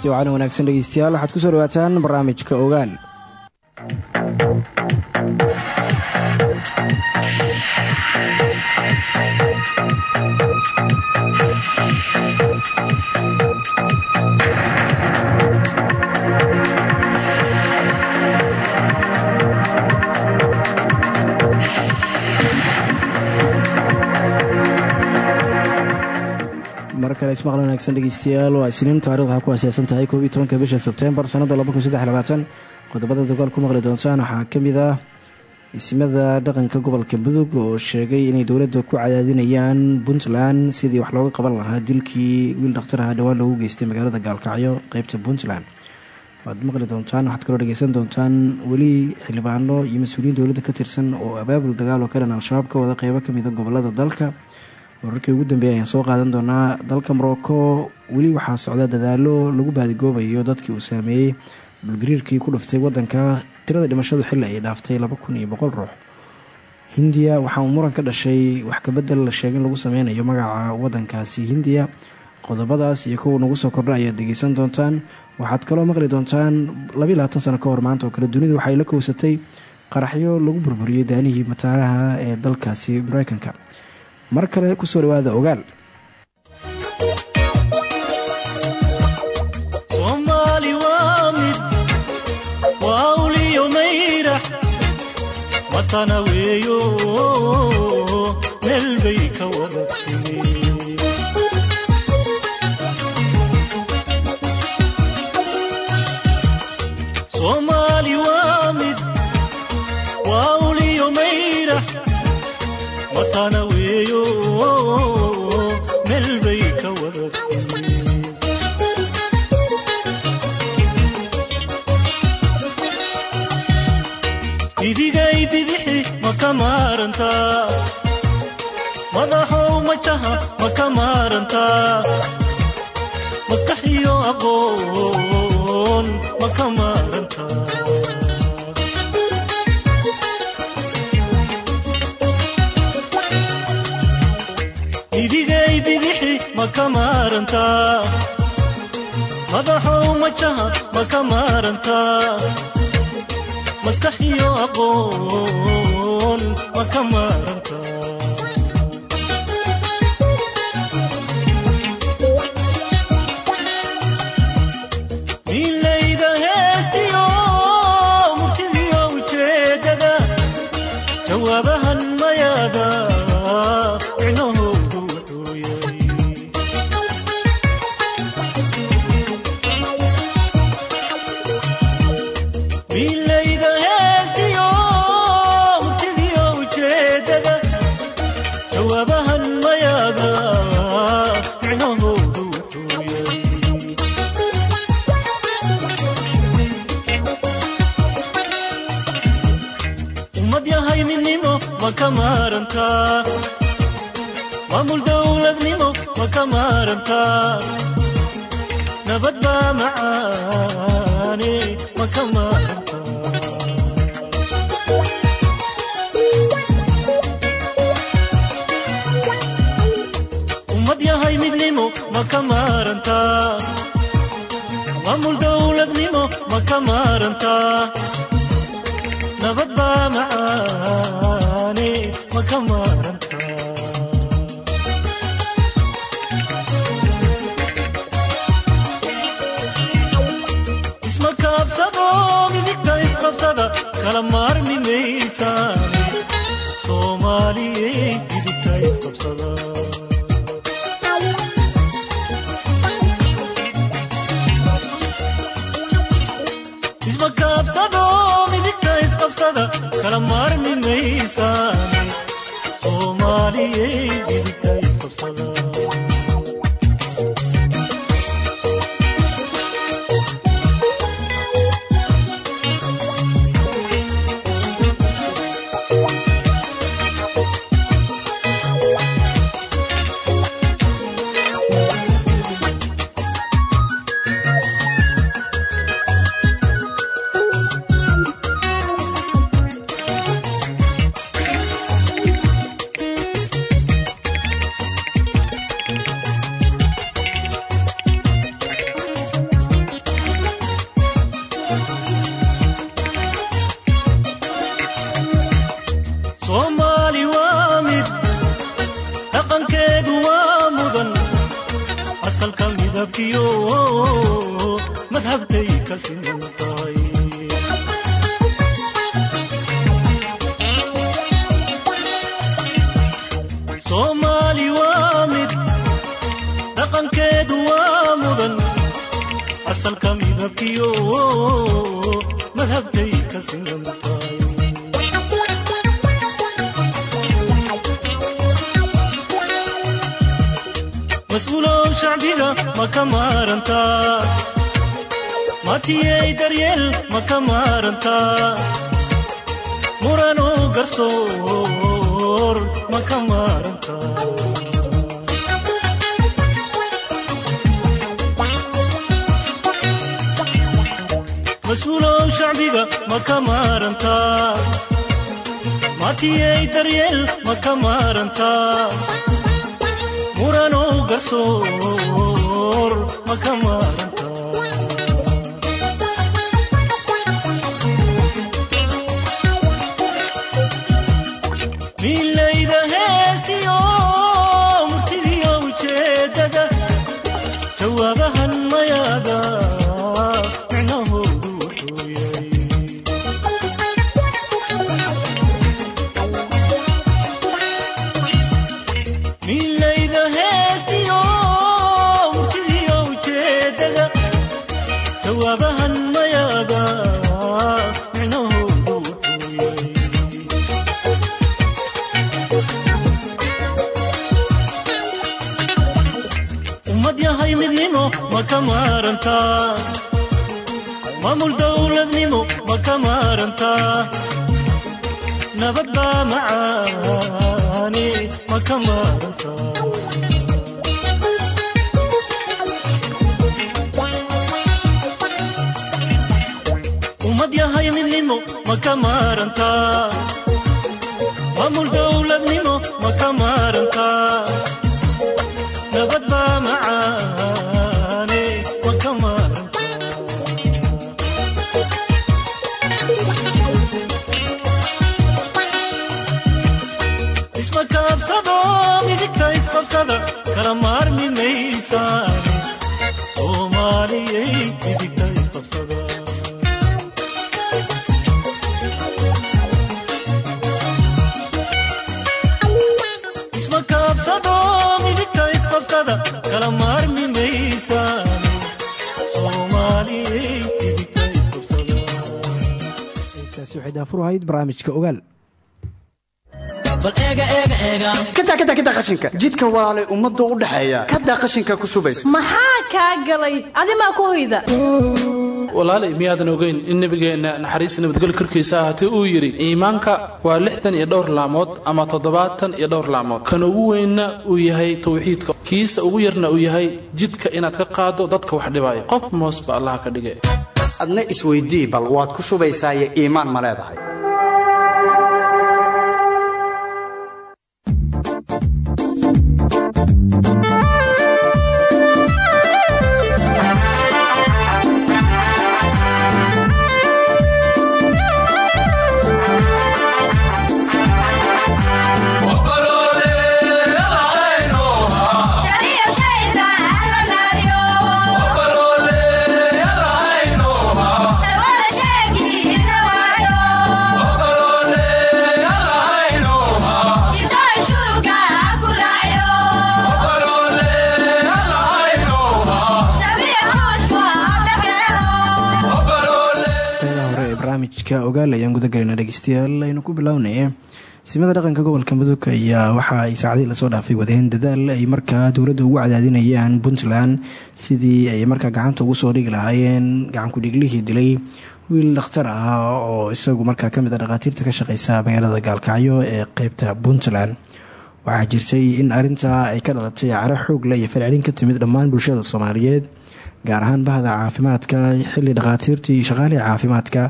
kulanti wacan wanaagsan dhegeystayaal waxaad ku soo dhawaataan barnaamijka ogaal kale ismaqal wanaagsan dhegeystayaal. Waa isniin taarikhda ha ku aaseysan tahay koob iyo tobanka bisha sebteembar sanadda qodobada dagaal ku maqli doontaan waxaa ka mid ah ismada dhaqanka gobolka mudug oo sheegay inay dowladda ku cadaadinayaan puntland sidii wax looga qaban lahaa dilkii wiil dhakhtar dhowaan loogu geystay magaalada gaalkacyo qeybta puntland. Waad maqli doontaan waxaad kaloo dhegeysan doontaan weli xildhibaano iyo mas'uuliyiin dowladda ka tirsan oo abaabul dagaal oo ka dhan al-shabaab ka wada qeybo kamida ah gobollada dalka wararkii ugu dambeeya ayaan soo qaadan doonaa dalka morocco weli waxaa socda dadaalo lagu baadigoobayo dadkii uu saameeyey. Dhulgariirkii ku dhuftay wadanka tirada dhimashadu xilli ay dhaaftay laba kun iyo boqol ruux. Hindiya waxaa uu muran ka dhashay wax kabedel la sheegay in lagu sameynayo magaca wadankaasi hindiya qodobadaas iyo kuwa nagu soo kordha ayaad degeysan doontaan. Waxaad kaloo maqli doontaan labayi labaatan sano ka hor maanta oo kale dunidu waxay la kowsatay qaraxyo lagu burburiyey daanihii mataanaha ee dalkaasi mareykanka mar kale ku soo dhawaada ogaal maskax iyo aqoon mas'uulow shacbiga ma ka maarantaa matiyey daryeel ma ka maarantaa muranow garsoor ma ka maarantaa ka maarantaa nabad yahay midnimo ma ka isqabsada kala maarmi maysaane soomaaliyey midigta isqabsada isma kaabsado midigta waxay daafur ahayd barnaamijka ogaal eega eega eega kada kada kada qashinka. Jidka walaalay ummadda u dhaxeeya kada qashinka ku shubaysa maxaa kaa galay? Adimaa ku hoyda? Walaalay miyaadan ogeyn in nebigeenna naxariis nabadgel korkiisa ahaatee uu yidhi iimaanka waa lixdan iyo dhowr laamood ama toddobaatan iyo dhowr laamood. Kan ugu weynna uu yahay tawxiidka. Kiisa ugu yarna uu yahay jidka inaad ka qaado dadka wax dhibaya qof moosba allaha ka dhige adna isweydii bal waad ku shubaysaaye iimaan ma leedahay ogaal ayaan guda galayna dhegeystayaal aynu ku bilownay. Simada dhaqanka gobolka mudug ayaa waxa ay saacadihii la soo dhaafay wadeen dadaal ay markaa dowladda ugu cadaadinayaan puntland sidii ay markaa gacanta ugu soo dhigi lahaayeen gacankudhiglihii dilay. Wiil dhakhtar ah oo isagu markaa ka mid a dhakhaatiirta ka shaqeysa magaalada gaalkacyo ee qeybta puntland. Waxaa jirtay in arintaa ay ka dhalatay caro xoogle iyo falcelin ka timid dhammaan bulshada soomaaliyeed gaar ahaan bahda caafimaadka xilli dhakhaatiirtii iyo shaqaalihii caafimaadka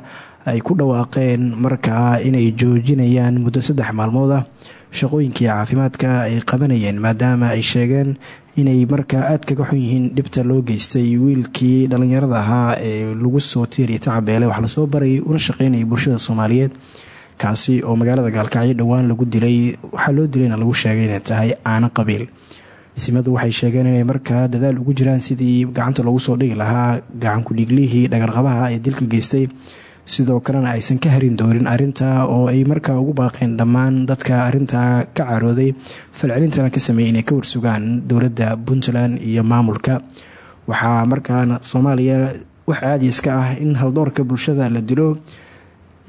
ay ku dhawaaqeen markaa inay joojinayaan muddo saddex maalmood ah shaqooyinkii caafimaadka ay qabanayeen maadaama ay sheegeen inay markaa aad kaga xun yihiin dhibta loo geystay wiilkii dhallinyarada ahaa ee lagu soo tiiriya tacabeele wax la soo barayay una shaqeynayay bulshada soomaaliyeed kaasi oo magaalada gaalkacyo dhowaan lagu dilay waxaa loo dilayna lagu sheegay inay tahay aano qabiil. Isimadu waxay sheegeen inay markaa dadaal ugu jiraan sidii gacanta loogu soo dhigi lahaa gacanku-dhiiglihii dhagarqabaha ee dilka geystay sidoo kalena aysan ka harin doonin arinta oo ay markaa ugu baaqeen dhammaan dadka arintaa ka carooday. Falcelintana ka sameeyey inay ka warsugaan dowladda puntland iyo maamulka. Waxaa markaana soomaaliya wax caadi iska ah in haldoorka bulshada la dilo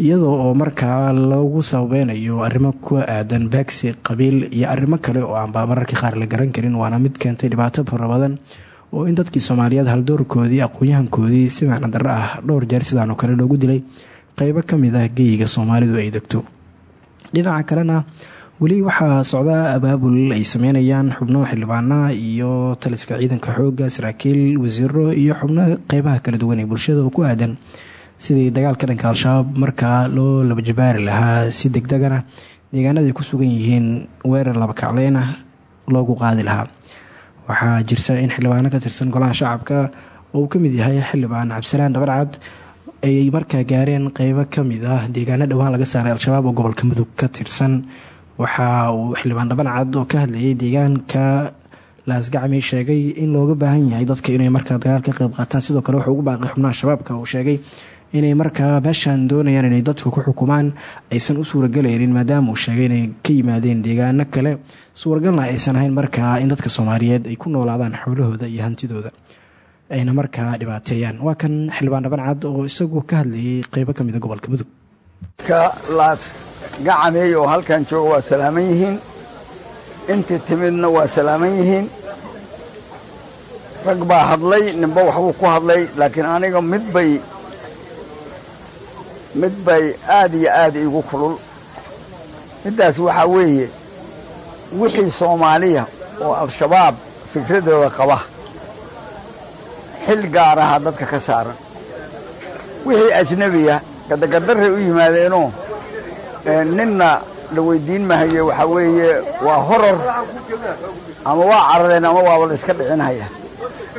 iyadoo oo markaa lagu sababeynayo arrimo ku aadan baagsi qabiil iyo arrimo kale oo aanba mararka qaar la garan karin waana mid keentay dhibaato fara badan oo in dadkii soomaaliyeed haldoorkoodii aqoon-yahankoodii si macna darro ah dhowr jeer sidaan oo kale loogu dilay qeybo ka mid ah geyiga soomaalidu ay degto. Dhinaca kalena weli waxaa socdaa abaabul ay sameynayaan xubno xildhibaana iyo taliska ciidanka xoogga saraakiil wasiiro iyo xubno qeybaha kala duwan ee bulshada oo ku aadan sidii dagaalka dhanka al-shabaab markaa loo laba jabaari lahaa si degdegana deegaanaday ku sugan yihiin weerar laba kacleyna loogu qaadi lahaa waxaa jirta in xildhibaano ka tirsan golaha shacabka. Oo ka mid yahay xildhibaan cabdisalaan dhabarcad ay markaa gaareen qeybo ka mid ah deegaano dhowaan laga saaray al-shabaab oo gobolka mudug ka tirsan. Waxa uu xildhibaan dhabarcad oo ka hadlayay deegaanka laasgacmi sheegay in looga baahan yahay dadka inay markaa dagaal ka qeyb qaataan. Sidoo kale wuxuu ugu baaqay xubnaha shabaabka uu sheegay inay markaa meeshan doonayaan inay dadku ku xukumaan aysan u suuragelaynin maadaama uu sheegay inay ka yimaadeen deegaano kale. Suuragalna aysan ahayn markaa in dadka soomaaliyeed ay ku noolaadaan xoolahooda iyo hantidooda ayna markaa dhibaateeyaan. Waa kan xildhibaan dhabancad oo isagu ka hadlayay qeybo ka mida gobolka mudug ka laas gacameey oo halkan jooga waa salaaman yihiin. Intii timidna waa salaaman yihiin. Rag baa hadlay ninba waxbuu ku hadlay laakiin aniga mid bay mid bay aad iyo aad iigu kulul. Middaas waxaa weeye wixii soomaaliya oo al-shabaab fikradooda qaba xil gaar ahaa dadka ka saaran. Wixii ajnebiya gadagardarray u yimaadeenoo ninna la weyddiin mahaye waxaa weeye waa horor ama waa carareen ama waaba la iska dhicinhaya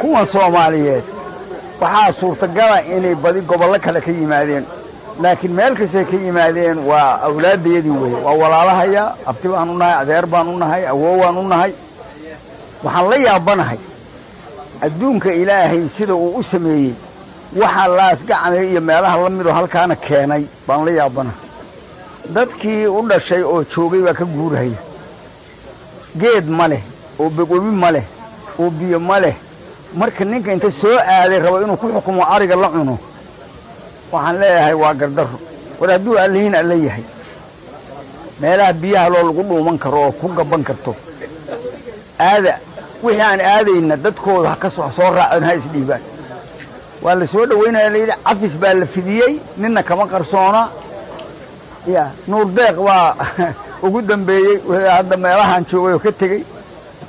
kuwan soomaaliyeed waxaa suurtagala inay badi gobollo kale ka yimaadeen laakiin meel kastay ka yimaadeen waa awlaaddayadii weeye waa walaalahaya abti baan u nahay adeer baan u nahay awoow baan u nahay. Waxaan la yaabanahay adduunka ilaahay sida uu u sameeyey. Waxaa laasgacmay iyo meelaha la midoo halkaana keenay baan la yaabanahay. Dadkii u dhashay oo joogay baa ka guurahaya. Geed ma leh oo begwebi ma leh oo biyo ma leh. Marka ninka inta soo aaday rabo inuu ku xukumo ariga la cuno waxaan leeyahay waa gardarro war hadduu allihiin alla yahay meelaha biyaha loo lagu dhuuman karo oo ku gabban karto aada wixii aan aadayna dadkooda ha ka soo raaceen ha isdhiibaan. Waa la soo dhowaynaya layidhi cafis baa la fidiyey ninna kama qarsoona. Ya nuur deeq baa ugu dambeeyey hadda meelahaan joogay oo ka tegey.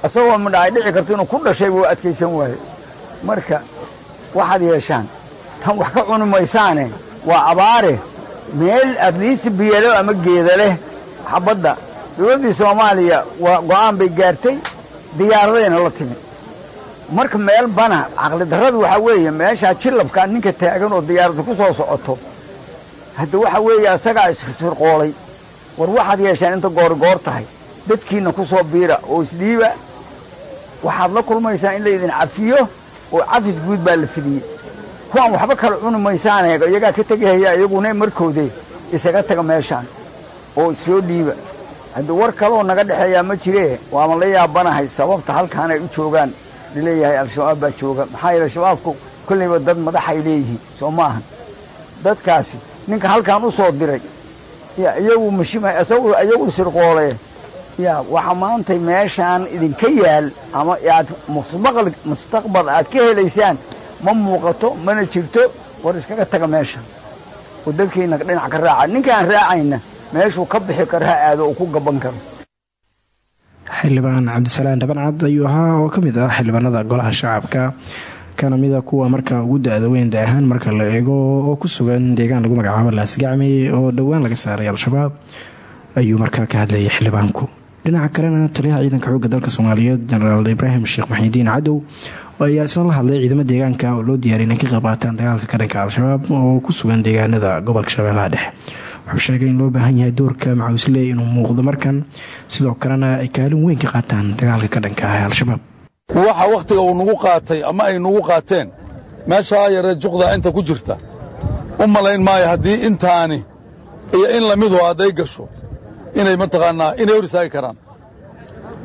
Isagoo midha ay dhici karto inuu ku dhashay buu adkaysan waaye. Marka waxaad yeeshaan tan wax ka cuni maysaane waa abaare. Meel adliisi biyalo ama geeda leh xabadda. Dowladdii soomaaliya waa go'aan bay gaartay diyaaradayna la timi marka meel bana caqli darradu waxaa weeye meeshaa jillabkaa ninka taagan oo diyaaradda ku soo socoto hadda waxa weeye asagaa isfirqoolay war waxaad yeeshaan inta goorigoor tahay dadkiinna ku soo biira oo isdhiiba waxaad la kulmaysaa in laydin cafiyo oo cafis guud baa la fidiyey kuwaan waxba kala cuni maysaane iyagaa ka tegahaya iyaguna markoode isaga taga meeshaan oo isoo dhiiba. Haddii war kaleoo naga dhexeeyaa ma jiree waama la yaabanahay sababta halkaan ay u joogaan. Laleeyahay al-shabaab baa jooga. Maxaa yeele shabaabku kollayba dad madaxay leeyihiin soo ma dadkaasi ninka halkaan u soo diray ya iyagu mashima iyagu sirqoolee ya waxa maantay meeshaan idinka yaal ama aad mustaqbal aad ka helaysaan ma muuqato mana jirto war iskaga taga meesha. Oo dhinac ka raaca. Ninkaan raacayna meeshuu ka bixi karo ha aado uu ku gaban karo. Xildhibaan cabdisalaan dhabancad ayuu ahaa oo ka mid ah xildhibaanada golaha shacabka. Kana mida kuwa markaa ugu da-da weyn da marka la eego oo ku sugan deegaan lagu magacaabo laasgacmi oo dhowaan laga saaray al-shabaab ayuu markaa ka hadlayay xildhibaanku. Dhinaca kalena taliyaha ciidanka xoogga dalka soomaaliyeed jenaraal ibraahim sheekh maxidiin cadow ayaa isna la hadlay ciidamo deegaanka oo loo diyaariy inay ka qayb qaataan dagaalka ka dhanka al-shabaab oo ku sugan deegaanada gobolka shabeellaha dhexe. Wuxuu sheegay in loo baahan yahay doorka macawisley inuu muuqdo markan sidoo kalena ay kaalin weyn ka qaataan dagaalka ka dhanka al-shabaab. Waxa wakhtiga uu nagu qaatay ama ay nagu qaateen meeshaa yaree juqda inta ku jirta. U malayn maayo haddii intaani iyo in lamidu hadday gasho inay mataqaannaa inay hor karaan.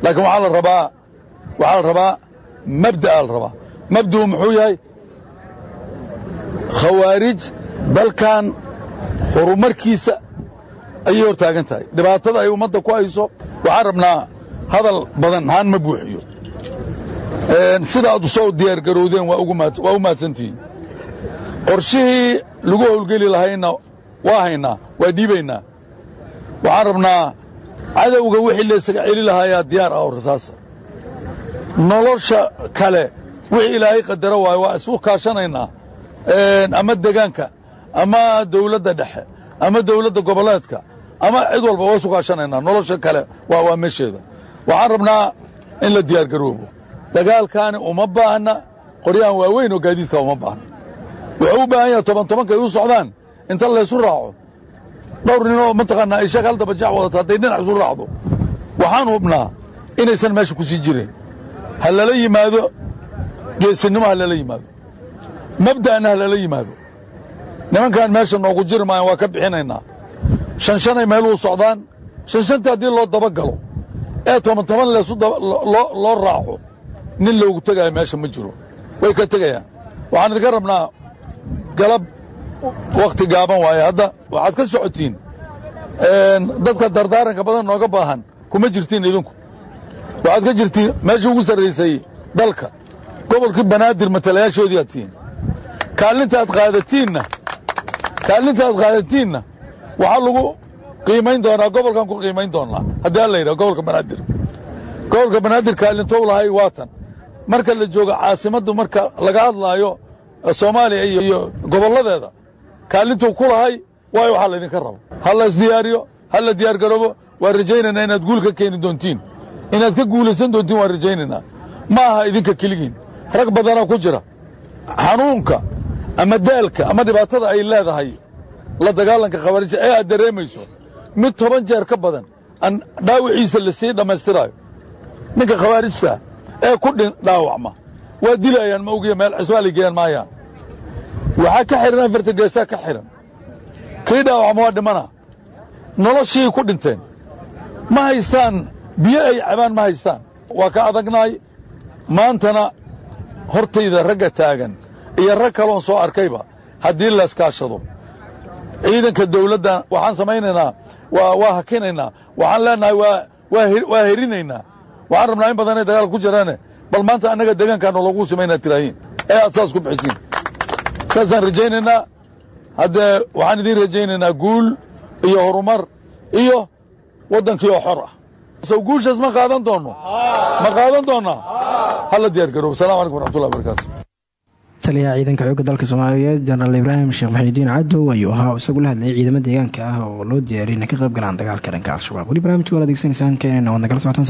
Laakiin waxaa la rabaa waxaa la rabaa mabda'a la rabaa. Mabda'u muxuu yahay khawaarij dalkan horumarkiisa ayay hor taagan tahay. Dhibaatada ay ummadda ku hayso waxaan rabnaa hadal badan haan ma buuxiyo. Sida aad u soo diyaargarowdeen waa u mahadsantihiin qorshihii lagu howlgeli lahayna waa haynaa waa dhiibaynaa. Waxaan rabnaa cadowga wixii laysaga celi lahaayaa diyaar ah oo rasaasa nolosha kale. Wixii ilaahay qadaro waayo waa isu kaashanaynaa ama degaanka ama dawladda dhexe ama dawladda goboleedka ama cid walba waa isu kaashanaynaa. Nolosha kale waa waa meesheeda. Waxaan rabnaa in la diyaargaroobo dagaalkaani uma baahna qoryahan waaweyn oo gaadiidka uma baahna. Wuxuu u baahan yahay toban tobanka ay u socdaan inta laysu raaco. Dhowr ninoo mataqaanaa ay sheeg hal dabajac wadato hadday dhinac isu raacdo. Waxaan hubnaa inaysan meesha ku sii jireen ha lala yimaado geesinimo ha lala yimaado. Mabda'na ha lala yimaado. Nimankan meesha noogu jiri maayan waa ka bixinaynaa. Shan shanay meeluu socdaan. Shan shanta haddii loo dabagalo ee toban toban leesu loo raaco nin loogu tegaayo meesha ma jiro. Way ka tegayaan waxaan idinka rabnaa galab wakhti gaaban waaye hadda waxaad ka socotiin dadka dardaaranka badan nooga baahan kuma jirtiin idinku waxaad ka jirtiin meeshii ugu sarraysay dalka. Gobolkii banaadir matalayaashoodii aad tihiin. Kaalinta aad qaadatiinna kaalinta aad qaadatiinna waxaa lagu qiimayn doonaa gobolkan ku qiimayn doonnaa haddii alla yidhaha gobolka banaadir. Gobolka banaadir kaalintou lahay waatan marka la joogo caasimaddu marka laga hadlaayo soomaaliya iyo gobolladeeda kaalintuu ku lahay waayo waxaa laydinka rabo. Ha la isdiyaariyo ha la diyaargaroobo waan rajaynaynaa inaad guul ka keeni doontiin inaad ka guulaysan doontiin waan rajaynaynaa. Ma aha idinka keligiin rag badanaa ku jira. Xanuunka ama daalka ama dhibaatada ay leedahay la dagaalanka khawaarija ee aad dareemayso mid toban jeer ka badan aan dhaawiciisa la sii dhammaystiraayo. Ninka khawaarijta ee ku dhaawacma. Waa dilayaan ma ogiya meel cisbaalay geeyaan maayaan. Waxaa ka xidhan afarta geesaa ka xidhan kii dhaawacma waa dhimana. Noloshii ku dhinteen. Ma haystaan biyo ay cabaan ma haystaan? Waa ka adagnaay maantana hortayda ragga taagan iyo rag kaloon soo arkayba haddii layskaashado ciidanka dawladda waxaan samaynaynaa waa hakinaynaa waxaan leenahay waa herinaynaa waxaan rabnaa in badan inay dagaalka ku jiraane bal maanta annaga deegaankaanu lagu samaynaa tiraahiin. Ee aad saas ku bixisiin. Saasaan rajaynaynaa. Haddee waxaan idiin rajaynaynaa guul iyo horumar iyo waddankii oo xor ah sow guushaas ma qaadan doonno ma qaadan doonnaa hala diyaar garoob asalamu calaykum waraxmatullahi wabarakaatu taliyaha ciidanka xoogga dalka soomaaliyeed jenaraal ibraahim sheekh maxamudiin cadow ayuu ahaa isagu la hadlayay ciidamo deegaanka ah oo loo diyaariyay inay ka qayb galaan dagaalka dhanka al-shabaab weli barnamijka waad adeegsanaysaan keenayna waad nagala socotaan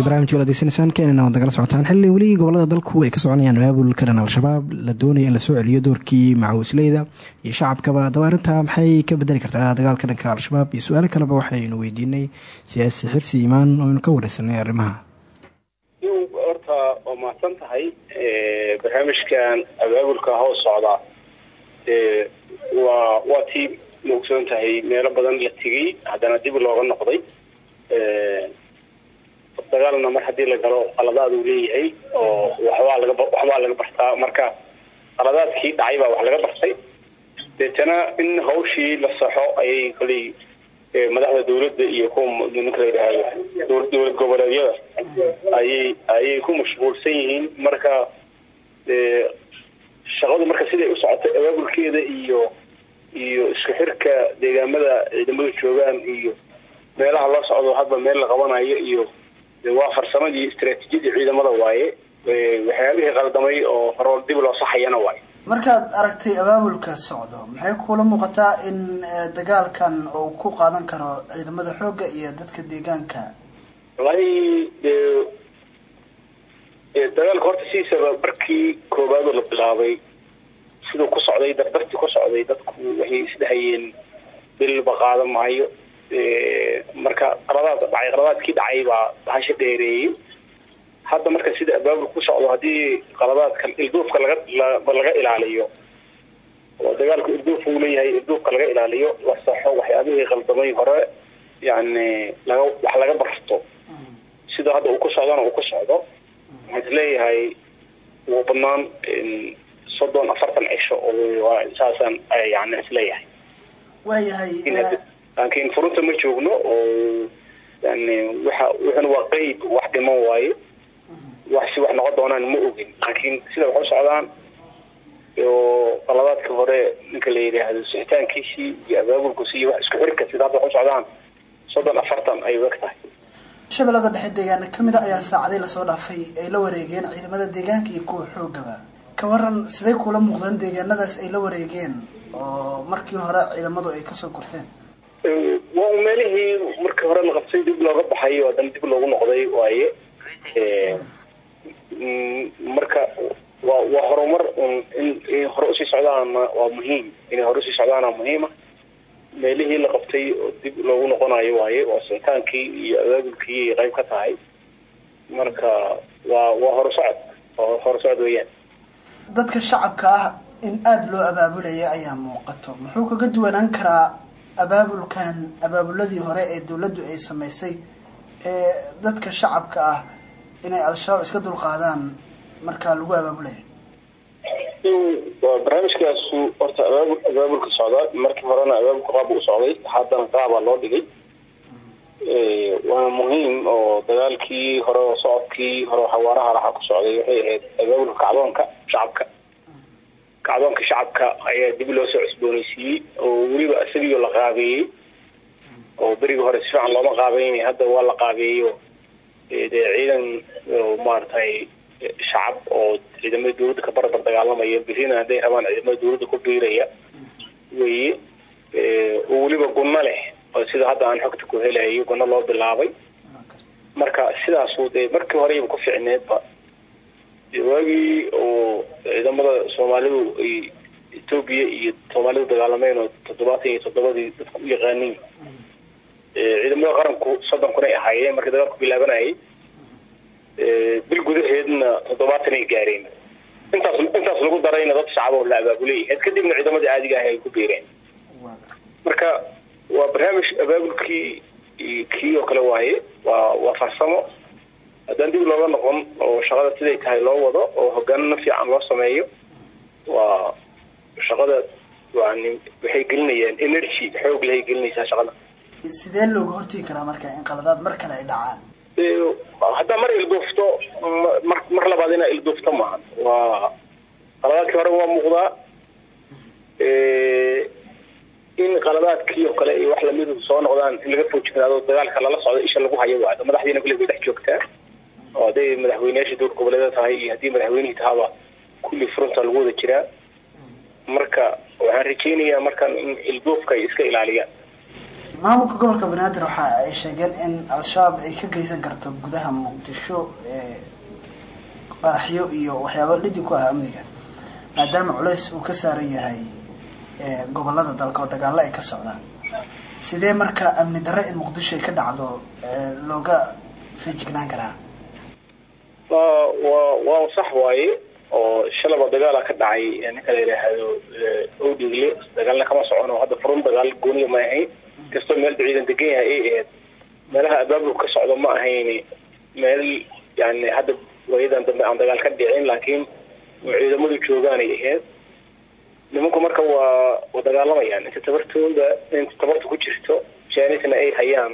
saxbiyaal barnamijka wala degeysanaysaan keenana waad socotaan xilli weli gobollada dalku ay ka soconayaan abaabul ka dhan al-shabaab la doonaya in la soo celiyo doorkii macawisleyda iyo shacabkaba haddaba arrintaa maxay ka bedeli kartaa dagaalka dhanka al-shabaab iyo su'aalo kaleba waxaynu weydiinay siyaasi xirsi iimaan ooaynu ka wareysanay arrimaha. Horta waa mahadsan tahay barnaamijkan abaabulka hoos socda waa waa tii maogsoon tahay meelo badan la tegey haddana dib looga noqday dagaalna mar haddii la galo qaladaad uu leeyahay oo waxbaa laga bartaa. Marka qaladaadkii dhacay baa wax laga bartay. Deetana in hawshii la saxo ayay koley madaxda dawladda iyo kuwa ninka la yidhaahdo dowlad goboleedyada ayay ayay ku mashquulsan yihiin. Marka shaqadu marka siday u socotay abaabulkeeda iyo iyo isku xirka deegaamada ciidamadu joogaan iyo meelaha loo socdo hadba meel la qabanayo iyo waa farsamadii istaraatiijiyadii ciidamada waaye. Waxyaabihii qaldamay oo hore dib loo saxayana waaye. Markaad aragtay abaabulka socdo maxay kuula muuqataa in dagaalkan uu ku qaadan karo ciidamada xoogga iyo dadka deegaanka? Dee dagaalka horta sidiisaba markii koowaadoo la bilaabay siduu ku socday dardartii ku socday dadku waxay isdhahayeen bilba qaadan maayo marka qaladaadkii dhacay baa bahasha dheereeyey. Hadda marka sida abaabul ku socdo haddii qaladaadka ilduufka laga la- laga ilaaliyo oo dagaalku ilduuf uu leeyahay ilduufka laga ilaaliyo la saxo waxyaabihii qaldamay hore yani laga wax laga barto. Sida hadda uu ku socdona uu ku socdo. Waxaan is leeyahay ugu badnaan soddon afartan cisho oo waa saasaan ay- yani is leeyahay waayahay laakiin furunta ma joogno oo wuxuna waa qeyb wax dhiman waaye. Wax si wax noqon doonaan ma ogin. Laakiin sida wax u socdaan oo qaladaadka hore ninka la yidhaahdo sixitaankiisii iyo abaabulkiisi iyo wax isku xirka sida hadda wax u socdaan soddon afartan ay u eg tahay. Shabeellada dhexe deegaana ka mid a ayaa saacaday la soo dhaafay ay la wareegeen ciidamada deegaanka iyo kuwa xoogaba. Ka waran siday kula muuqdeen deegaanadaas ay la wareegeen oo markii hore ciidamadu ay ka soo gurteen waa un meelihii markii hore la qabtay dib looga baxay oo haddana dib loogu noqday waaye mm, marka waa waa horumar un in hore u sii socdaana waa muhiim. Inay hore u sii socdaana muhiima meelihii la qabtay oo dib loogu noqonayo waaye waa sicitaankii iyo abaabulkii ay qayb ka tahay. Marka waa waa hore socod waa hore socod weeyaan. Dadka shacabka ah in aada loo abaabulaya ayaa muuqato. Muxuu kaga duwanaan karaa abaabulkan abaabuladii hore ee dawladdu ay samaysay ee dadka shacabka ah inay al-shabaab iska dulqaadaan markaa lagu abaabulaya waa barnaamijkaasu horta abaabul abaabulka socdaa. Markii horena abaabulka qaab u socday haddana qaabaa loo dhigay. Waana muhiim oo dagaalkii hore oo socodkii hore xawaaraha laxa ku socday waxay ahayd abaabulka kacdoonka shacabka kacdoonka shacabka ayaa dib loo soo cusboonaysiiyey oo weliba isagiio la qaabeeyey oo berigii hore si fiican looma qaabeynay hadda waa la qaabeeyo dee ciidan oo maaragtay shacab oo ciidamada dawladda ka barbar dagaalamaya berrina hadday rabaan ciidamada dawladda ku biiraya weeye. Eh, oo weliba gunno leh oo sida hadda aan xogta ku helayo gunno loo bilaabay. Marka sidaasu dee markii horeyba ku ficneedba dee waagii oo ciidamada soomaalidu ay etoobiya iyo soomaalidu dagaalameen oo toddobaatan iyo toddobadii dadku u yaqaaniin Eh, ciidamada qaranku soddon kun ay ahaayeen markii dagaalku bilaabanayay Eh, bil gudaheedna toddobaatan ay gaareen intaas intaas lagu darayna dad shacab oo la abaabuleyahay kadibna ciidamadii caadiga ah ay ku biireen marka waa barnaamij abaabulkii kii oo kale waaye waa waa farsamo haddaan dib looga noqon oo shaqada siday tahay loo wado oo hogaanana fiican loo sameeyo waa shaqada yani waxay gelinayaan energy xoog lehay gelinaysaa shaqada. Sidee looga hortegi karaa marka in qaladaad mar kale ay dhacaan? Haddaa mar ilduufto ma- mar mar labaad inaa ilduufto maahan waa qaladaadkii hore waa muuqdaa in qaladaadkii oo kale iyo wax lamidu soo noqdaan in laga foojignaado dagaalka lala socdo isha lagu hayo waa madaxdiina kulli bay dhex joogtaa oo hadday madaxweyneyaasha dowlad goboleeda tahay iyo haddii madaxweynihii tahaba kulli furunta lagu wada jiraa. Marka waxaan rajeynayaa markan in ilduufka ay iska ilaaliyaan maamulka gobolka banaadir waxa ay sheegeen in al-shabaab ay ka geysan karto gudaha muqdisho ee qaraxyo iyo waxyaaba dhidi ku ah amniga maadaama culays uu ka saaran yahay ee gobollada dalka oo dagaalo ay ka socdaan. Sidee marka amni darre in muqdisho ay ka dhacdo ee looga feejignaan karaa waa waa sax waaye oo shalaba dagaala ka dhacay ninka la yidhaahdo owdhigle dagaalna kama socono hadda furun dagaal gooniya ma ahayn. Kastoo meel ciidan degan yahay ay ahayd meelaha abaabul ka socdo ma ahayn. Meel yani hadda waayadan dambe aan dagaal ka dhicin laakiin oo ciidamadu joogaanay ahayd. Nimanku marka waa waa dagaalamayaan inta tabartooda inta tabarta ku jirto jaanisna ay hayaan.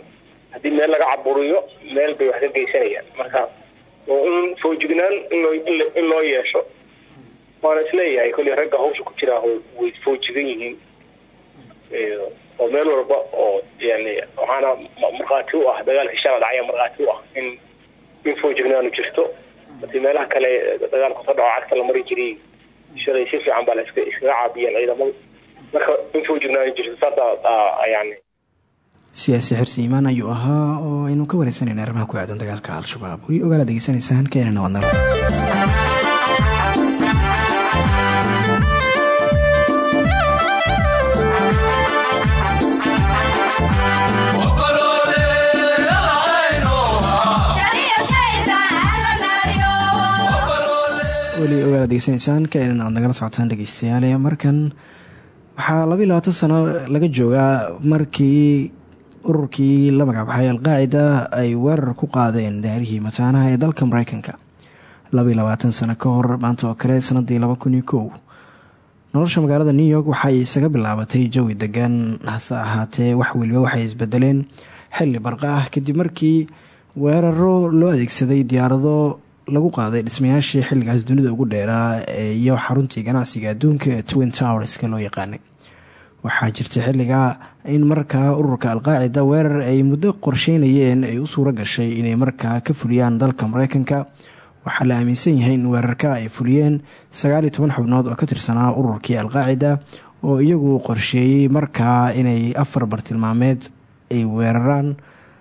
Haddii meel laga caburiyo meel bay wax ka geysanayaan. Marka oo in foojignaan in loo yeesho. Waana is leeyahay kolley ragga hawsha ku jira way foojigan yihiin. Oo meel walba oo yani waxaana ma- markhaati u ah dagaalkii shala dhacaya markhaati u ah in in foojignaanu jirto. Hadii meelaha kale dagaalku ka dhaco cagta la mari jiray shalay si fiican baa la iska iskaga caabiyeen ciidamadu marka in foojignaanu jirto saasaa yani siyaasi xirsi iimaan ayuu ahaa oo aynu ka wareysanayna arrimaha ku aadan dagaalka al-shabaab. Weli ogaala degeysanaysaan keenana wadnal weli ogaala degeysanaysaan keenana aad nagala socotaan dhegeystayaal. Markan waxaa labaiy labaatan sano laga joogaa markii ururkii la magacbaxay alqaacida ay weerar ku qaadeen daarihii mataanaha ee dalka mareykanka labaiy labaatan sano ka hor maanta oo kale sanadii laba kun iyo kow. Nolosha magaalada new york waxay isaga bilaabatay jawi degan hase ahaatee wax weliba waxay isbedeleen xilli barqa ah kadib markii weeraro loo adeegsaday diyaarado lagu qaaday dhismayaashii xilligaas dunida ugu dheeraa ee iyo xaruntii ganacsiga adduunka ee twin towerska loo yaqaanay waxaa jirta xilligaa in markaa ururka alqaacida weerar ay muddo qorsheynayeen ay u suuro gashay inay markaa ka fuliyaan dalka mareykanka. Waxaa la aaminsan yahay in weerarka ay fuliyeen sagaaliyo toban xubnood oo ka tirsanaa ururkii alqaacida oo iyagu qorsheeyey markaa inay afar bartilmaameed ay weeraraan.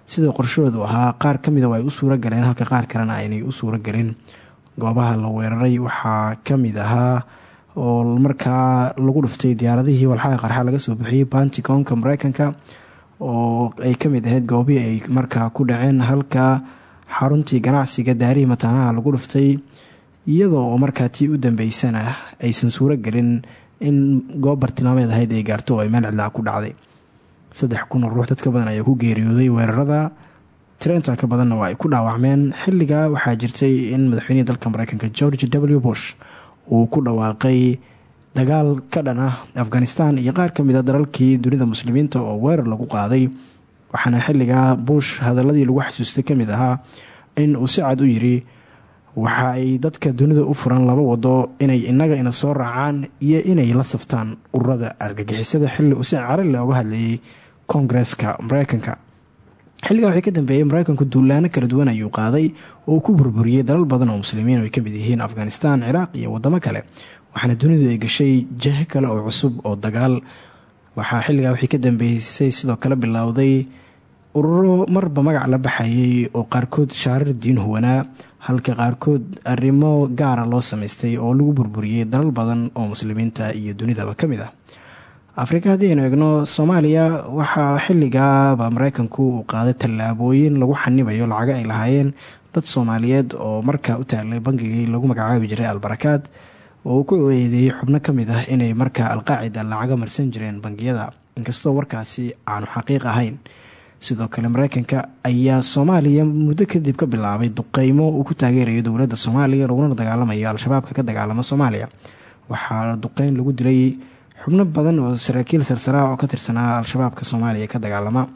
Sida qorshahoodu ahaa qaar ka mida ay u suuro galeen halka qaar kalena aynay u suuro gelin goobaha la weeraray waxaa ka mid ahaa oo markaa lagu dhuftay diyaaradihii walxaha qarxa laga soo bixiyey banticoonka mareykanka oo ay ka mid ahayd goobihii ay markaa ku dhaceen halka xaruntii ganacsiga daarihii mataanaha lagu dhuftay iyadoo oo markaa tii u dambeysana aysan suuro gelin in goob bartilmaameed ahayd ay gaarto oo ay meel cidlaa ku dhacday. Saddex kun oo ruux dadka badan ayaa ku geeriyooday weerarada. Tireenta ka badanna waa ay ku dhaawacmeen. Xilligaa waxaa jirtay in madaxweynihii dalka mareykanka george w. Bush uu ku dhawaaqay dagaal ka dhan ah afghanistan iyo qaar ka mid a dalalkii dunida muslimiinta oo weerar lagu qaaday waxaana xilligaa bush hadaladii lagu xasuustay ka mid ahaa in uu si cad u yiri waxa ay dadka dunida u furan laba wado inay innaga ina soo raacaan iyo inay la saftaan ururada argagixisada. Xilli uu si cari looga hadlayay koongareeska mareykanka xilligaa waxay ka dambeeyey mareykanku duulaano kala duwan ayuu qaaday oo uu ku burburiyey dalal badan oo muslimiin ay ka mid yihiin afghanistan ciraaq iyo wadamo kale. Waxaana dunidu ay gashay jahe kale oo cusub oo dagaal. Waxaa xilligaa waxay ka dambeysay sidoo kale bilowday ururo marba magac la baxayay oo qaarkood shaarar diin huwanaa halka qaarkood arrimo gaara loo samaystay oo lagu burburiyey dalal badan oo muslimiinta iyo dunidaba ka mid ah afrika haddii aynu eegno soomaaliya waxaa xilligaaba mareykanku uu qaaday tallaabooyin lagu xanibayo lacaga ay lahaayeen dad soomaaliyeed oo markaa u taalay bangigii lagu magacaabi jiray albarakaad oo uu ku eedeeyey xubno ka mid ah inay markaa alqaacida lacaga marsan jireen bangiyada inkastoo warkaasi aanu xaqiiq ahayn. Sidoo kale mareykanka ayaa soomaaliya muddo kadib ka bilaabay duqeymo uu ku taageerayo dowladda soomaaliya laguna dagaalamayo al-shabaabka ka dagaalama soomaaliya. Waxaa duqeyn lagu dilay xubno badan oo saraakiil sarsaraa oo ka tirsanaa al-shabaabka soomaaliya ka dagaalama.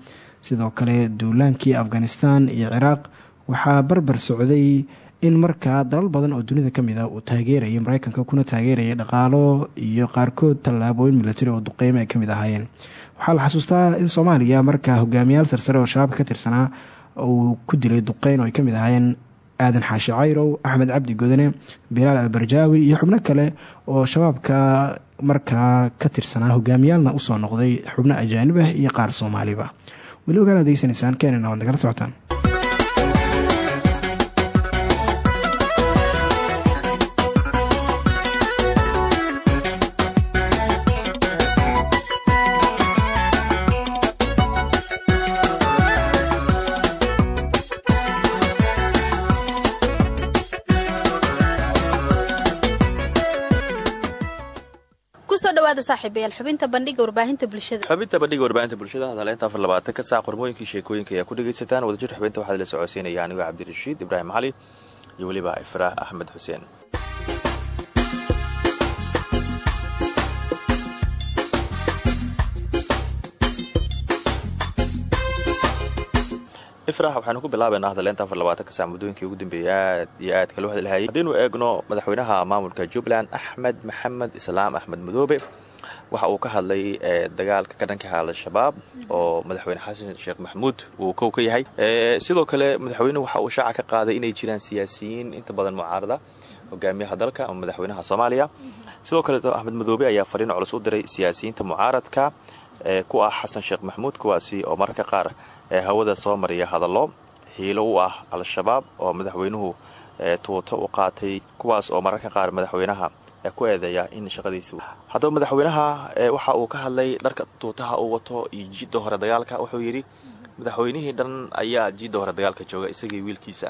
Sidoo kale duulaankii afghanistan iyo ciraaq waxaa barbar socday in markaa dalal badan oo dunida ka mid a uu taageerayay mareykanka kuna taageerayay dhaqaalo iyo qaarkood tallaabooyin milatari oo duqeymo ay ka mid ahaayeen. Waxaa la xasuustaa in soomaaliya markaa hogaamiyaal sarsare oo shabaabka ka tirsanaa uu ku dilay duqeyn oo ay ka mid ahaayeen aadan xaashi cayrow axmed cabdi godane bilaal albarjaawi iyo xubno kale oo shabaabka markaa ka tirsanaa hogaamiyaalna u soo noqday xubno ajaanib ah iyo qaar soomaaliba. Weli ogaala degeysanaysaan keenana waad nagala socotaan dhawaada saaxiibayaal xubinta bandhiga warbaahinta bulshada. Xubinta bandhiga warbaahinta bulshada hadaleynta afar labaatan ka saac qormooyinkii sheekooyinka ayaa ku dhegaysataan. Wadajir xubinta waxaad la socodsiinaya anigoo cabdirashiid ibraahim cali iyo weliba ifraah axmed xuseen ifrax waxaanu ku bilaabaynaa hadaleynta afar labaatan ka saac muddooyinkii ugu dambeeyay aad iyo aad kala hadlahayay haddiinu eegno madaxweynaha maamulka jubbaland axmed maxamed islaam axmed madoobe. Waxa uu ka hadlay dagaalka ka dhanka al-shabaab oo madaxweyne xasan sheekh maxamuud uu kow ka yahay. Sidoo kale madaxweynuhu waxa uu shaaca ka qaaday inay jiraan siyaasiyiin inta badan mucaarada hogaamiyaha dalka ama madaxweynaha soomaaliya. Sidoo kaleeto axmed madoobe ayaa fariin culus u diray siyaasiyiinta mucaaradka ee ku ah xasan sheekh maxamuud kuwaasi oo mararka qaar hawada soo mariya hadallo. Hiilo u ah al-shabaab oo madaxweynuhu tuuto u qaatay kuwaas oo mararka qaar madaxweynaha ku eedeeya in shaqadiisi haddaba madaxweynaha waxa uu ka hadlay dharka tuutaha uu wato iyo jidda hore dagaalka wuxuu yidhi madaxweynihii dhan ayaa jidda hore dagaalka jooga isagii wiilkiisa.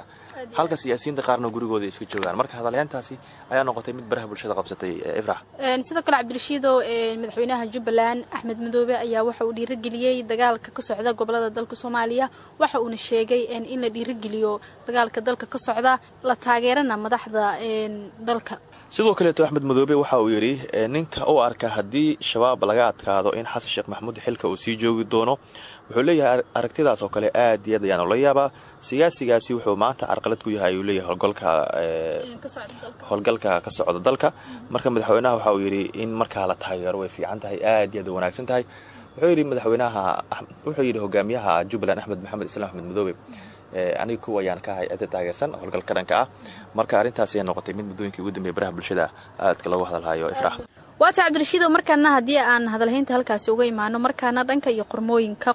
Halka siyaasiyiinta qaarna gurigooda iska joogaan. Marka hadalyaantaasi ayaa noqotay mid baraha bulshada qabsatay ifrax sidoo kale cabdirashiido madaxweynaha jubbaland axmed madoobe ayaa waxa uu dhiirageliyey dagaalka ka socda gobollada dalka soomaaliya. Waxa uuna sheegay in la dhiirageliyo dagaalka dalka ka socda la taageerana madaxda dalka sidoo kaleeto axmed madoobe waxa uu yidhi ninka u arka haddii shabaab laga adkaado in xasan sheekh maxamuud xilka uu sii joogi doono wuxuu leeyahay aragtidaas oo kale aad iyo aad ayaan ula yaabaa. Siyaasigaasi wuxuu maanta carqalad ku yahay uu leeyahay howlgalka howlgalka ka socda dalka. marka madaxweynaha waxa uu yidhi in markaa la taageero way fiican tahay aad iyo aad wanaagsan tahay. Wuxuu yidhi madaxweynaha wuxuu yidhi hogaamiyaha jubbaland axmed maxamed islaam axmed madoobe aniga kuwa ayaan ka ahay cidda taageersan howlgalka dhanka ah. Marka arrintaas ayaa noqotay mid muddooyinkii ugu dambeeyay baraha bulshada aadka loogu hadalhayo ifrax waata cabdirashiido markaana haddii aan hadalhaynta halkaasi uga imaano markaana dhanka iyo qormooyinka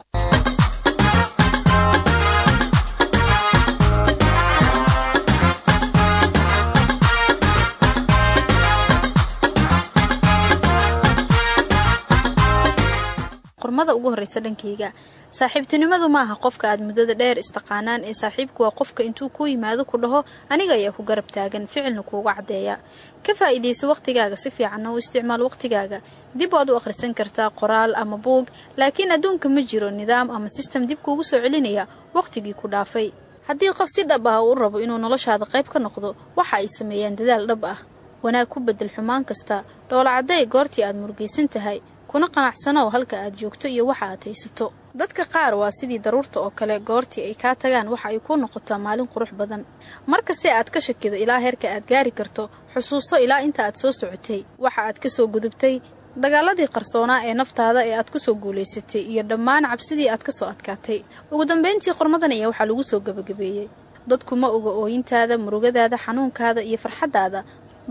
qormada ugu horreysa dhankayga. Saaxiibtinimadu ma aha qofka aad muddada dheer istaqaanaan ee saaxiibku waa qofka intuu ku yimaado ku dhaho aniga ayaa ku garab taagan ficilna kuuga caddeeya. Ka faa'iidayso wakhtigaaga si fiicanna u isticmaal wakhtigaaga dib waad u akhrisan kartaa qoraal ama buug laakiin adduunka ma jiro nidaam ama sistem dib kuugu soo celinaya wakhtigii ku dhaafay. Haddii qof si dhab ah uu rabo inuu noloshaada qayb ka noqdo waxa ay sameeyaan dadaal dhab ah. Wanaag ku bedel xumaan kasta. Dhoolacadday goortii aad murugaysan tahay kuna qanacsanow halka aad joogto iyo waxa aad haysato. Dadka qaar waa sidii daruurta oo kale goortii ay kaa tagaan waxa ay ku noqotaa maalin qurux badan. Markaste aad ka shakido ilaa heerka aad gaari karto xusuuso ilaa inta aad soo socotay waxa aad ka soo gudubtay dagaaladii qarsoonaa ee naftaada ee aad ku soo guulaysatay iyo dhammaan cabsidii aad ka soo adkaatay. Ugu dambayntii qormadan ayaa waxaa lagu soo gebagabeeyey dadku ma oga ooyintaada murugadaada xanuunkaada iyo farxaddaada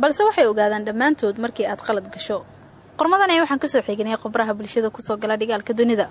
balse waxay ogaadaan dhammaantood markii aad qalad gasho qormadan ayaa waxaan ka soo xignay qobraha bulshada ku soo gala dhigaalka dunida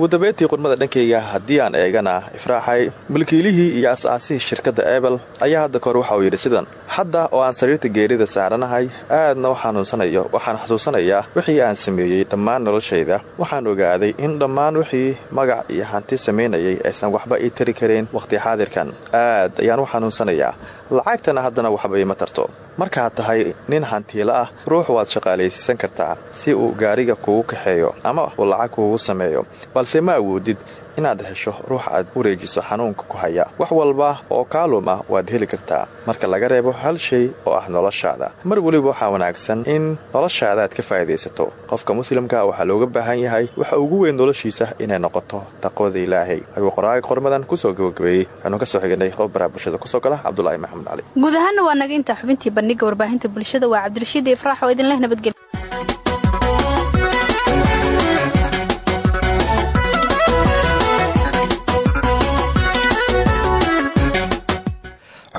ugu dambeyntii qurmada dhankayga haddii aan eegana ifraaxay milkiilihii iyo as-aasihii shirkadda ebel ayaa hadda kahor waxa uu yidhi sidan hadda oo aan sariirta geerida saaranahay aadna waxaan xasuusanayaa wixii aan sameeyey dhammaan noloshayda. Waxaan ogaaday in dhammaan wixii magac iyo hanti samaynayay aysan waxba ii tari karayn wakhti xaadirkan. Aad ayaan u xanuunsanayaa lacagtana haddana waxba iima tarto markaad tahay nin hantiilo ah ruux waad shaqaalaysiisan kartaa si uu gaariga kugu kaxeeyo ama uu lacag kuugu sameeyo balse ma awoodid inaad hesho ruux aad wareejiso xanuunka ku haya wax walba oo kaalum ah waad heli kartaa marka laga reebo hal shay oo ah noloshaada mar weliba waxaa wanaagsan in noloshaada aad ka faa'idaysato qofka muslimka waxaa looga baahan yahay waxa ugu weyn noloshiisa inay noqoto taqwada ilaahay ayuu qoraaga qormadan ku soo gabagabeeyey waxaanu ka soo xiganay qobaraha bulshada ku soo gala cabdulaahi maxamed cali guud waa naga intaa xubintii bandhiga warbaahinta bulshada waa cabdirashiid ifraax oo idinleh nabadgelya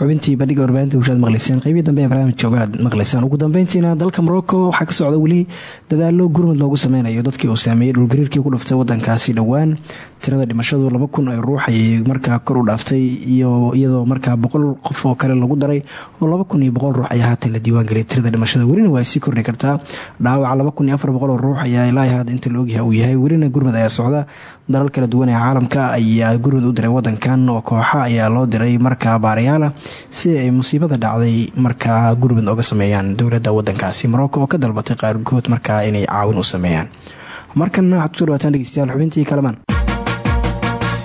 xubintii bandhiga warbaahinta bulshada maqlayseen qeybii dambe ee barnaamijka ogaad maqlaysaan ugu dambeyntiina dalka morocco waxaa ka socda weli dadaalo gurmud loogu sameynayo dadkii uu saameeyey dhulgariirkii ku dhuftay wadankaasi dhowaan tirada dhimashadu laba kun ay ruux ayay markaa kor u dhaaftay iyadoo markaa boqol qof oo kale lagu daray oo laba kun iyo boqol ruux ayaa haatan la diiwaangeliyay tirada dhimashada. Welina waa sii kordhi kartaa. Dhaawaca laba kun iyo afar boqol oo ruux ayaa ilaa hadda inta laogyahay uu yahay. Welina gurmud ayaa socda. Dalal kala duwan ee caalamka ayaa gurmud u diray wadankan oo kooxa ayaa loo diray markaa baarayaala si ay musiibada dhacday markaa gurmud oga sameeyaan dowladda wadankaasi morocco oo ka dalbatay qaarkood markaa inay caawin u sameeyaan. Markana waxaad dhegeystayaal xubintii kalamaan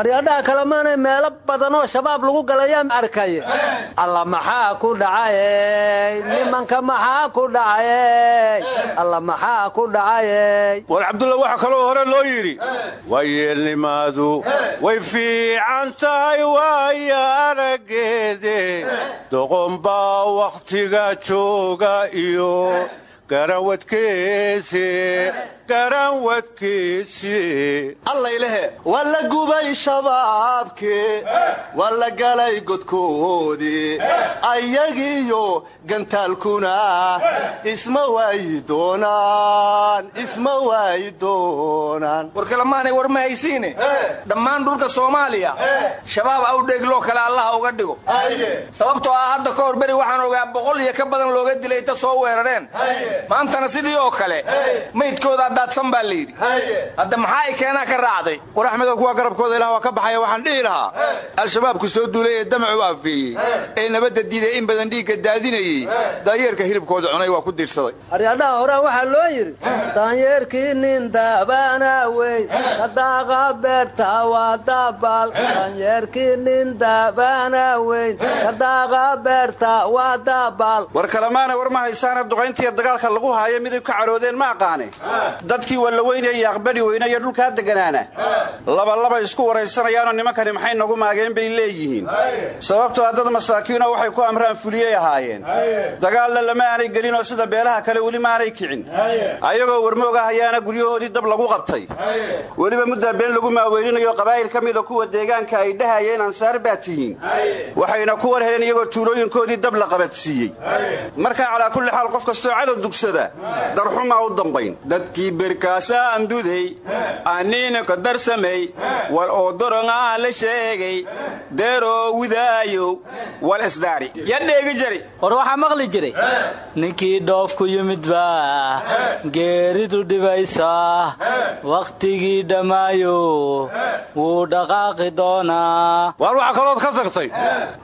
aryadhaha kalemaanay meelo badanoo shabaab lagu galayaan arkay. Alla maxaa ku dhacayey nimanka maxaa ku dhacayey alla maxaa ku dhacayey war cabdulla waxaa kaloo hore loo yidhi waayeelnimaadu way fiican tahay waaya araggeede doqonbaa wakhtiga jooga iyo allaylehe waa la gubay shabaabke waa la galay godkoodii ayagiiyo gantaalkuna isma waayi doonaan isma waayi doonaan. War kalemaanay war ma haysiine dhammaan dhulka soomaaliya? Shabaab awdheegloo kale allaha uga dhigo. Sababtoo ah hadda ka hor beri waxaan ogaa boqol iyo ka badan looga dilay inta soo weerareen maantana sidii oo kale maydkoodaa daadsan baa layidhi hadda maxaa ay keenaa ka raacday? War axmedow kuwa garabkooda ilaah waa ka baxaya waxaan dhihi lahaa al-shabaabku soo duulay ee damacu aafeeyey ee nabadda diiday in badan dhiigga daadinayey. Daanyeerka hilibkooda cunay waa ku diirsaday. Aryadhaha horaa waxaa loo yidhi daanyeerkii nin daabana weyn kadaaqa beerta waa daabal daanyeerkii nin daabana weyn kadaaqa beerta waa daabal war kalemaana war ma haysaana duqayntiiyo dagaalka lagu haayo miday ka caroodeen ma aqaane? Dadkii wallaweynaya iyo aqbadhi weynaya dhulkaa deganaana labalaba isku waraysanayaanoo nimankani maxay nagu maageen bay leeyihiin. Sababtoo a dad masaakiinoo waxay ku amraan fuliyey ahaayeen. Dagaalna lama aanay gelinoo sida beelaha kale weli maanay kicin. Ayagoo warmooga hayaana guryahoodii dab lagu qabtay. Weliba muddaa been lagu maaweelinayo qabaa'il ka mida kuwa deegaanka ay dhahayeen ansaar baa tihiin. Waxayna ku war heleen iyagoo tuulooyinkoodii dab la qabadsiiyey. Markaa calaa kulli xaal qof kastoo cadow dugsada darxumaa u dambayn. Dadkii berkaasaa anduday aniina ka darsamay wal oo dorongaa la sheegay deeroo widaayow wal isdaari ya dheegi jari war waxaa maqli jiray. Ninkii dhoofku yimid baa geeridu dhibaysaa wakhtigii dhammaayo wuu dhaqaaqi doonaa. Waar waxaa kalood ka tagtay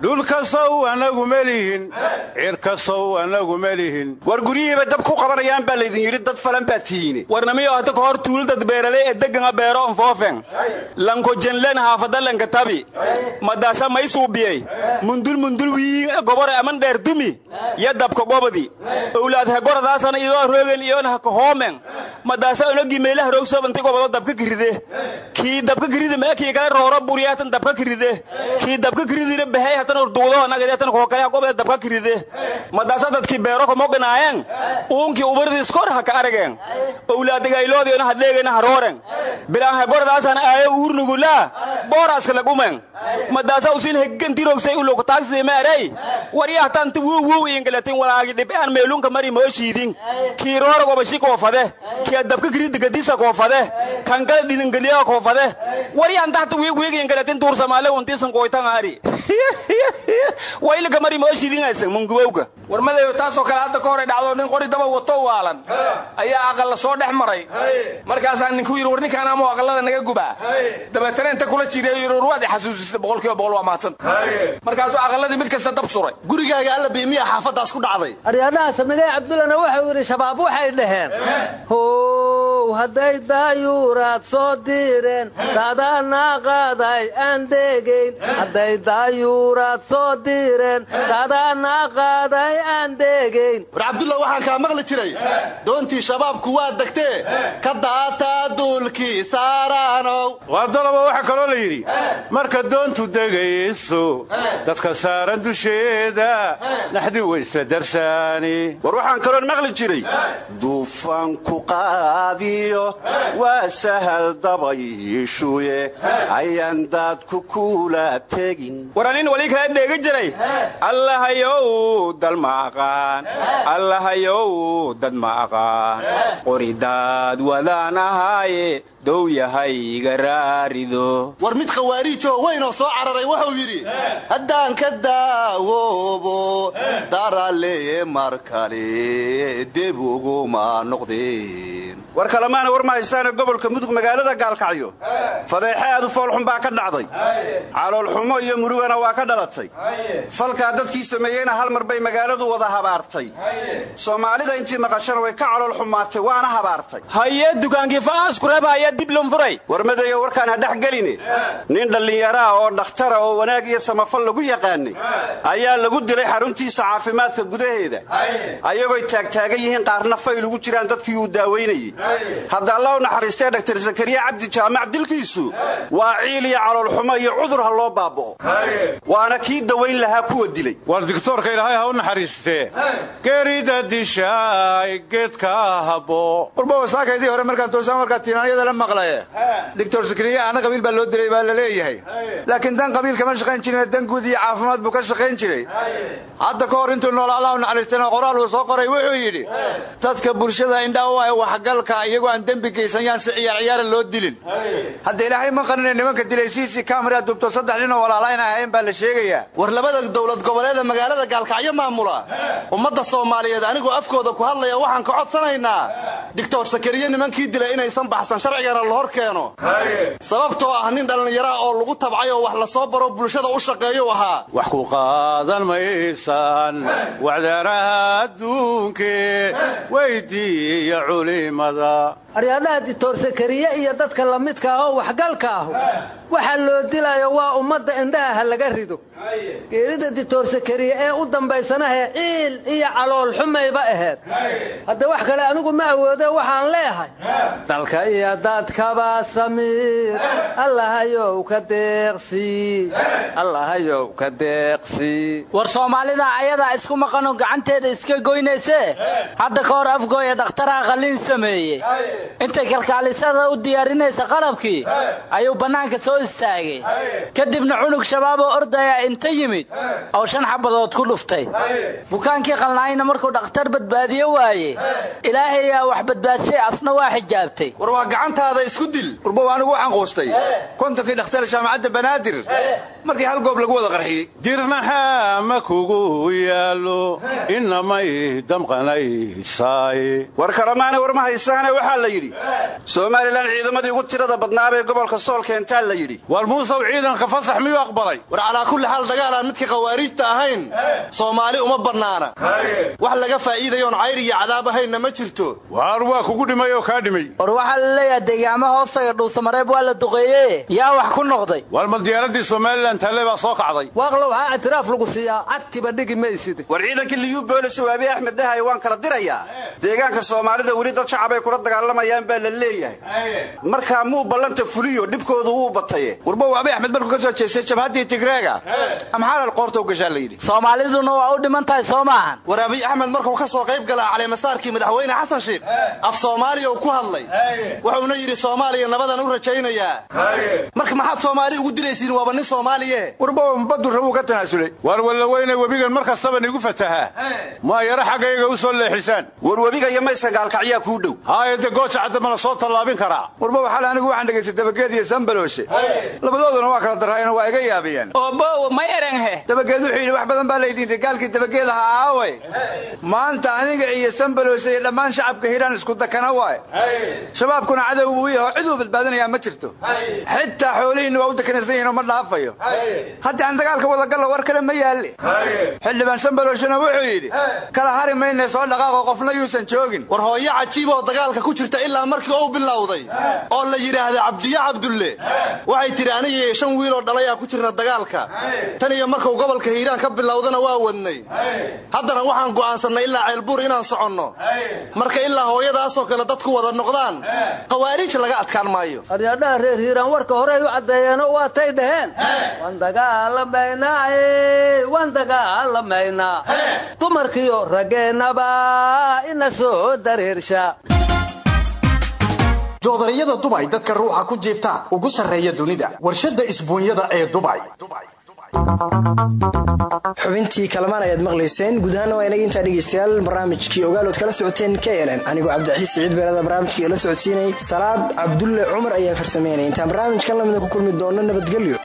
dhulkasow annagu melihin cirkasow annagu melihin war guryihiiba dab ku qabanayaan baa laydin yidhi dad falan baa tihiine warnamiyo hata ka hor tuuldad beeraley ee beero onfoofen lanko jenlen haafada lanka tabi. Madaasa maysuubiyey mundul mundul wii gobore aman dheer dumi. Ya dabka gobadi. Owlaad hegoradaasana idoo roogen iyona haka hoomen madaasa onogii meelaha roogsobanti gobado dabka kiride kii dabka kiride meekii kale rooro buriyatan dabka kiride kii dabka kiridina behey hatan urduudo nagadetan kookaya gobada dabka kiride madaasa dadkii beero kamoganaayeen uunkii ubardiis kor haka arageen owlaadagayloodiona hadheegena harooren bilaan hegoradaasana aayo uurnugulaa booraska lagumen madaasa usin hegantirogsay ulokutaagsima erey waryahtanta wuu wuu ingalatin walaagi dhibean meelunka mari mooshiidin kii roora gobashi koofade kii dabka kirida gadisa koofade kankala dhinangeliya koofade waryantahta wiigwiig ingalatin tuursamaale untisan koytangaari waylika mari mooshiidinaysan mungubowga warmadayo taasoo kale hadda ka. Hor dhacdo nin qori daba wato waalan. Ayaa aqalla soo dhex maray. Markaasaa ninku yidhi war ninkaan amu aqallada naga gubaa dabeetana inta kula yidhi war waad i xasuusisay boqolkiiba boqol waa mahadsanta markaasuu aqalladii mid kasta dab suray. Gurigaaga alla biimiya xaafaddaas ku dhacday. Aryadhaha samigay cabdullana wuxuu yidhi shabaab waxay dhaheen. How hadday daayuuraad soo diireen dadana qaaday aan deegayn. Hadday daayuuraad soo diireen dadana qaaday aan deegayn war maqli jiray. Doontii shabaabku waa degtee. Ka daataa duulkii saaraanow. Waa daloba waxaa kaloo la yidhi marka doontu degayso dadka saaran dusheeda naxdi way isla darsaani. War waxaan kaloon maqli jiray duufaanku qaadi daruuriyo waa sahal dabayshuye ayaan daadku kula tegin. Waranin wali kala dheegi jiray allahayow dal ma aqaan allahayow dad ma aqaan qoridaad wadaan ahaaye dow yahay iga raarido. War mid khawaariijoo weynoo soo cararay wuxuu yidhi haddaan ka daawoobo daralee mar kale dib uguma noqdeen. War kalemaana war ma haysaane gobolka mudug magaalada gaalkacyo. Fadeexe aad u foolxun baa ka dhacday. Caloolxumo iyo murugana waa ka dhalatay. Falkaa dadkii sameeyeyna hal mar bay magaaladu wada habaartay. Soomaalida intii maqashana way ka calool xumaatay waana habaartay ayaa dib lon furay. Warmadeeyo warkaan ha dhex geline nin dhallinyaraah oo dhakhtara oo wanaag iyo samafal lagu yaqaanay ayaa lagu dilay xaruntiisa caafimaadka gudaheeda. Ayagoy taagtaagan yihiin qaarna fayl ugu jiraan dadkii uu daawaynayey hadda alla u naxariistee dhaktar zakariya cabdi jaamac dilkiisu waa ciil iyo caloolxumo iyo cudur ha loo baaba'o waana kii dawayn lahaa kuwa dilay. War digtoorka ilaahay ha u naxariistee. Geerida dishaay geedka habo warbawasaakaydii hore markaan toosaan markaa tiinaanyada maqlaye? Doctor sakriya ana qabiil baa loo dilay baa la leeyahay. Laakiin dan qabiil kama shaqayn jirin dan guud iyo caafimaad buu ka shaqayn jiray. Hadda ka hor intuu nool allah u naxariistana qoraal uu soo qoray wuxuu yidhi dadka bulshada indhaa u ah waxgalka iyagoo aan dembi geysan yaan si ciyaar ciyaara loo dilin. Hadda ilaahay ma qaninay nimanka dilay siisi kamara dubto saddex nin oo walaalayn ahayn baa la sheegayaa war labada dowlad goboleeda magaalada gaalkacyo maamula ummadda soomaaliyeed anigoo afkooda ku hadlaya waxaan ka codsanaynaa digtor sakariye nimankii dilay inaysan baxsan sharcigana la keeno. Sababtoo ah nin dhallinyara oo lagu tabcay oo wax la soo baro bulshada u shaqeeyu ahaa wax ku qaadan maysaan wacdaaraha adduunke weydiiya culimada aryaadhaha dictor sakariye iyo dadka lamidka ah oo waxgalka ahu waxaa loo dilayo waa ummadda indhaha ha laga rido. Geerida dictor sakariye ee u dambaysanahee ciil iyo calool xumayba aheed. Hadda wax kale anigu ma awoode waxaan leehay. Dalka iyo dadkaba samiir allahayow ka deeqsii allahayow ka deeqsii war soomaalida ayadaa isku maqanoo gacanteeda iska goynaysee hadda ka hor afgooya dhakhtaraha qalliin sameeyey intay kalkaalisada u diyaarinaysa qalabkii ayuu bannaanka soo istaagay. Kadibna cunug shabaab oo ordaya inta yimid oo shan xabadood ku dhuftay. Bukaankii qalnaayna markuu dhakhtar badbaadiyo waaye ilaahayaa wax badbaadshay asna waa xijaabtay. War waa gacantaada isku dil. Urbow anigu waxaan quustay kontonkii dhakhtar jaamacadda banaadir. Markii hal goob lagu wada qarxiyey. Dirnaxa ma kugu yaallo inamay damqanaysaay. War kalemaana war ma haysaane waxaa la yidhi. Somalilan ciidamadii ugu tirada badnaabee gobolka sool keentaa la yidhi. War muusow ciidanka fasax miyuu aqbalay? War calaa kulli xaal dagaalaan midka khawaariijta ahayn soomaali uma bannaana. Wax laga faa'iidayoon cayr iyo cadaab ahaynna ma jirto. Waar waa kugu dhimay oo kaa dhimay? War waxaa la leeyaha deegaamo hoostaga dhuusamareeb waa la duqeeye yaa wax ku noqday. War ma diyaaradii somalilan talle baa soo kacday. Waaqlo waxaa ictiraaf lagu siiyaa cagtiba dhigi maysid war ciidankii liyuu booliso waabi axmed dahay waan kala dirayaa. Deegaanka soomaalida weli dad shacabay kula dagaalamayaan baa la leeyahay. Markaa muu ballanta fuliyo dhibkoodu wuu bataye warbow abi axmed markuu ka soo jeestay jabhaddii tigreega amxaalal qoorta u gashaa la yidhi? Soomaaliduna waa u dhiman tahay soo maahan war abiy axmed markuu ka soo qayb galaa caleemasaarkii madaxweyne xasan sheikh. Af soomaaliya uu ku hadlay. Wuxuuna yidhi soomaaliya nabadan u rajaynayaa. Marka maxaad soomaali ugu diraysiin? Waaba nin soomaaliye. Warbow baddu rabuu ka tanaasulay. War wallaweyne webigan mar kastaba nigu fatahaa maa yaro xaggayga u soo leexisaan war webiga iyo maysa gaalkacyaa kuu dhow cadda ma la soo tallaabin karaa? Warbow xal anigu waxaan dhegaystay dabageed iyo sambalooshe labadooduna waa kala darraayeenoo waa iga yaabiyeen. Oobow may erenghe dabageed wuxuu yidhi wax badan baa laydhiintay gaalkii dabageed ahaa aawe maanta aniga iyo sambalooshe iyo dhammaan shacabka hiiraan isku dakana waay shabaabkuna cadow buu yaho cid uu badbaadinayaa ma jirto. Xitaa xoolihiinna waa u dakanaysan ma dhaafayo. Haddii aan dagaalka wadagalla war kale ma yaalle xildhibaan sambalooshena wuxuu yidhi kala hari soo dhaqaaqo qofna yuusan joogin. War hooyo cajiib oo dagaalka ku jirta ilaa markii uu bilowday oo la yidhaahda cabdiye cabdulle. Waxay tidhi aniga shan wiiloo dhalayaa ku jirna dagaalka. Tan iyo markuu gobolka hiiraan ka bilowdana waa wadnay. Haddana waxaan go'aansannay ilaa ceelbuur inaan soconno. Marka ilaa hooyadaasoo kale dadku wada noqdaan khawaariij laga adkaan maayo. Aryaadhaha reer hiiraan warka horey u caddeeyeenoo waatay dhaheen. Waan dagaalamaynaaye waan dagaalamaynaa dumarkiyo raggeennaba ina soo dareersha joodariyada dubay dadka ruuxa ku jiifta ugu sarreeya dunida. Warshadda isbuunyada ee dubay xubintii kalamaan ayaad maqlayseen. Guud waa inaga intaa dhegeystayaal barnaamijkii ogaalood kala socoteen k nn anigoo cabdixasiis siciid beerada barnaamijkii la socodsiinay. Salaad cabdulle cumar ayaa farsameynay. Intaan barnaamijkan lamida ku kulmi doono nabadgelyo